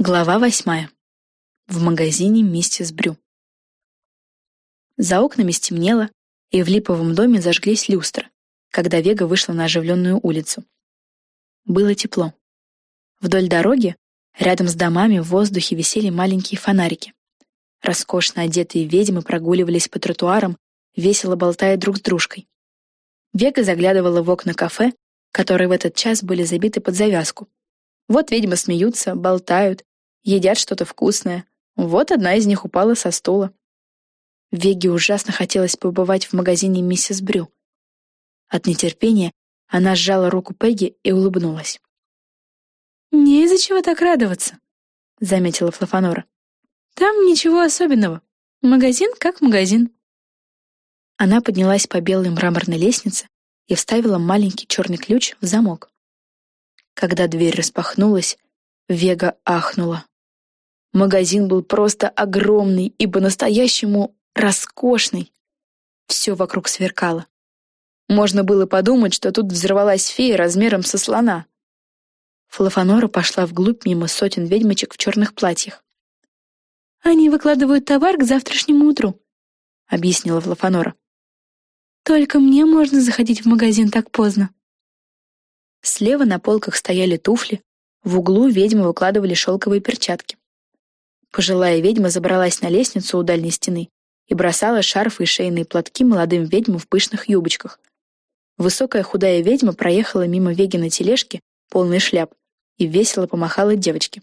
Глава восьмая. В магазине миссис Брю. За окнами стемнело, и в липовом доме зажглись люстры, когда Вега вышла на оживленную улицу. Было тепло. Вдоль дороги, рядом с домами, в воздухе висели маленькие фонарики. Роскошно одетые ведьмы прогуливались по тротуарам, весело болтая друг с дружкой. Вега заглядывала в окна кафе, которые в этот час были забиты под завязку. Вот ведьмы смеются, болтают, едят что-то вкусное. Вот одна из них упала со стула. Веге ужасно хотелось побывать в магазине миссис Брю. От нетерпения она сжала руку Пегги и улыбнулась. «Не из-за чего так радоваться», — заметила Флафанора. «Там ничего особенного. Магазин как магазин». Она поднялась по белой мраморной лестнице и вставила маленький черный ключ в замок. Когда дверь распахнулась, Вега ахнула. Магазин был просто огромный и по-настоящему роскошный. Все вокруг сверкало. Можно было подумать, что тут взорвалась фея размером со слона. Флафанора пошла вглубь мимо сотен ведьмочек в черных платьях. «Они выкладывают товар к завтрашнему утру», — объяснила Флафанора. «Только мне можно заходить в магазин так поздно». Слева на полках стояли туфли, в углу ведьмы выкладывали шелковые перчатки. Пожилая ведьма забралась на лестницу у дальней стены и бросала шарфы и шейные платки молодым ведьмам в пышных юбочках. Высокая худая ведьма проехала мимо Веги на тележке, полной шляп, и весело помахала девочке.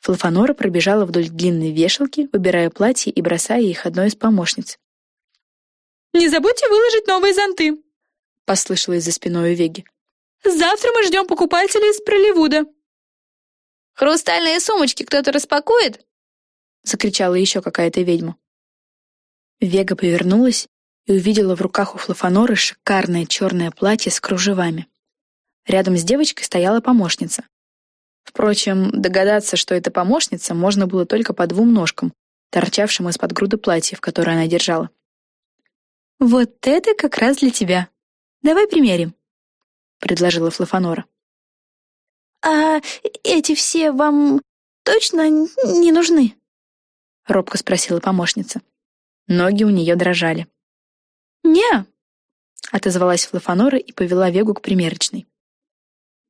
Флафанора пробежала вдоль длинной вешалки, выбирая платье и бросая их одной из помощниц. «Не забудьте выложить новые зонты!» — послышалось за спиной у Веги. «Завтра мы ждем покупателей из Проливуда!» «Хрустальные сумочки кто-то распакует?» — закричала еще какая-то ведьма. Вега повернулась и увидела в руках у Флафаноры шикарное черное платье с кружевами. Рядом с девочкой стояла помощница. Впрочем, догадаться, что это помощница, можно было только по двум ножкам, торчавшим из-под груды платьев, которое она держала. «Вот это как раз для тебя. Давай примерим», — предложила Флафанора. «А эти все вам точно не нужны?» — робко спросила помощница. Ноги у нее дрожали. «Не», — отозвалась Флафанора и повела Вегу к примерочной.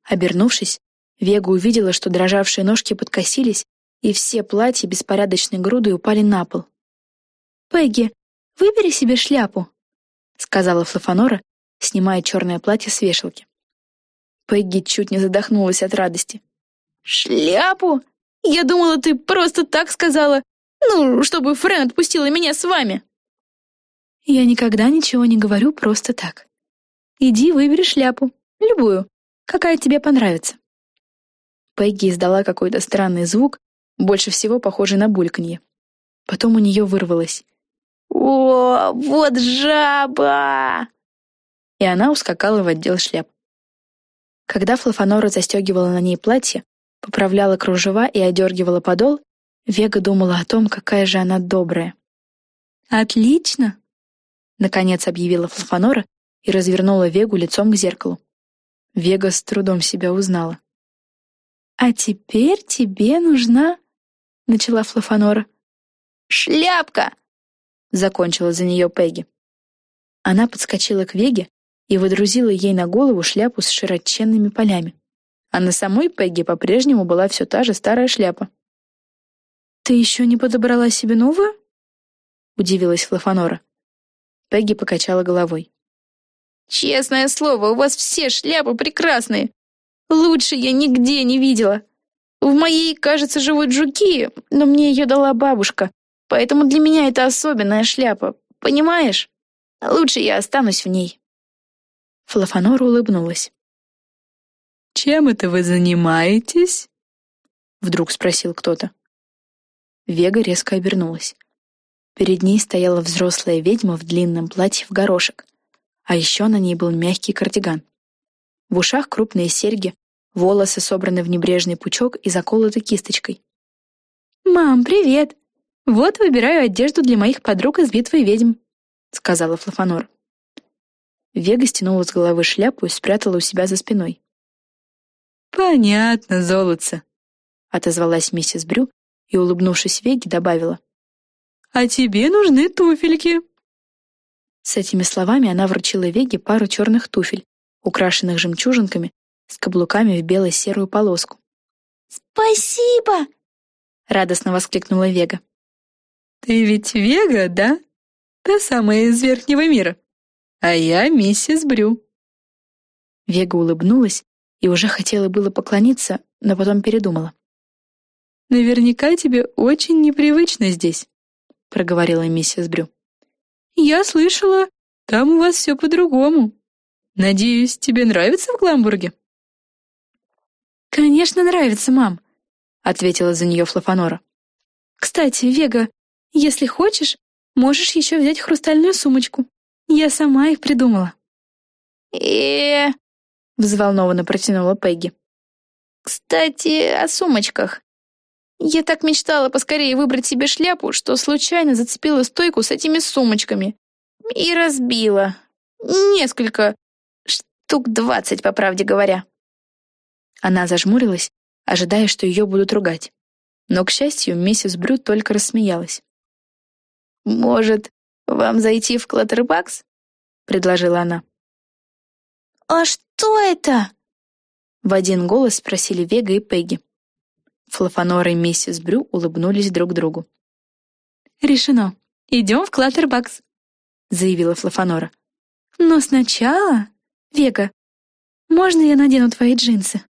Обернувшись, Вега увидела, что дрожавшие ножки подкосились, и все платья беспорядочной грудой упали на пол. «Пегги, выбери себе шляпу», — сказала Флафанора, снимая черное платье с вешалки. Пегги чуть не задохнулась от радости. «Шляпу? Я думала, ты просто так сказала. Ну, чтобы Френ отпустила меня с вами». «Я никогда ничего не говорю просто так. Иди выбери шляпу, любую, какая тебе понравится». Пегги издала какой-то странный звук, больше всего похожий на бульканье. Потом у нее вырвалось. «О, вот жаба!» И она ускакала в отдел шляп. Когда Флафанора застегивала на ней платье, поправляла кружева и одергивала подол, Вега думала о том, какая же она добрая. «Отлично!» — наконец объявила Флафанора и развернула Вегу лицом к зеркалу. Вега с трудом себя узнала. «А теперь тебе нужна...» — начала Флафанора. «Шляпка!» — закончила за нее Пегги. Она подскочила к Веге и выдрузила ей на голову шляпу с широченными полями. А на самой Пегги по-прежнему была все та же старая шляпа. «Ты еще не подобрала себе новую?» — удивилась Флафанора. Пегги покачала головой. «Честное слово, у вас все шляпы прекрасные. Лучше я нигде не видела. В моей, кажется, живут жуки, но мне ее дала бабушка, поэтому для меня это особенная шляпа, понимаешь? Лучше я останусь в ней». Флафанора улыбнулась. «Чем это вы занимаетесь?» Вдруг спросил кто-то. Вега резко обернулась. Перед ней стояла взрослая ведьма в длинном платье в горошек, а еще на ней был мягкий кардиган. В ушах крупные серьги, волосы собраны в небрежный пучок и заколоты кисточкой. «Мам, привет! Вот выбираю одежду для моих подруг из битвы ведьм», — сказала Флафанор. Вега стянула с головы шляпу и спрятала у себя за спиной. «Понятно, золотце», — отозвалась миссис Брю и, улыбнувшись Веге, добавила. «А тебе нужны туфельки». С этими словами она вручила Веге пару черных туфель, украшенных жемчужинками, с каблуками в бело-серую полоску. «Спасибо!» — радостно воскликнула Вега. «Ты ведь Вега, да? Та самая из Верхнего мира. А я миссис Брю». Вега улыбнулась и уже хотела было поклониться, но потом передумала. «Наверняка тебе очень непривычно здесь», — проговорила миссис Брю. «Я слышала, там у вас все по-другому. Надеюсь, тебе нравится в Гламбурге?» «Конечно нравится, мам», — ответила за нее Флафанора. «Кстати, Вега, если хочешь, можешь еще взять хрустальную сумочку. Я сама их придумала». «Э-э-э», взволнованно протянула Пегги. «Кстати, о сумочках. Я так мечтала поскорее выбрать себе шляпу, что случайно зацепила стойку с этими сумочками. И разбила. Несколько. Штук двадцать, по правде говоря. Она зажмурилась, ожидая, что ее будут ругать. Но, к счастью, миссис Брю только рассмеялась. «Может, вам зайти в Клаттербакс?» — предложила она. «А что это?» В один голос спросили Вега и Пегги. Флафанора и миссис Брю улыбнулись друг другу. «Решено. Идем в Клаттербакс», — заявила Флафанора. «Но сначала, Вега, можно я надену твои джинсы?»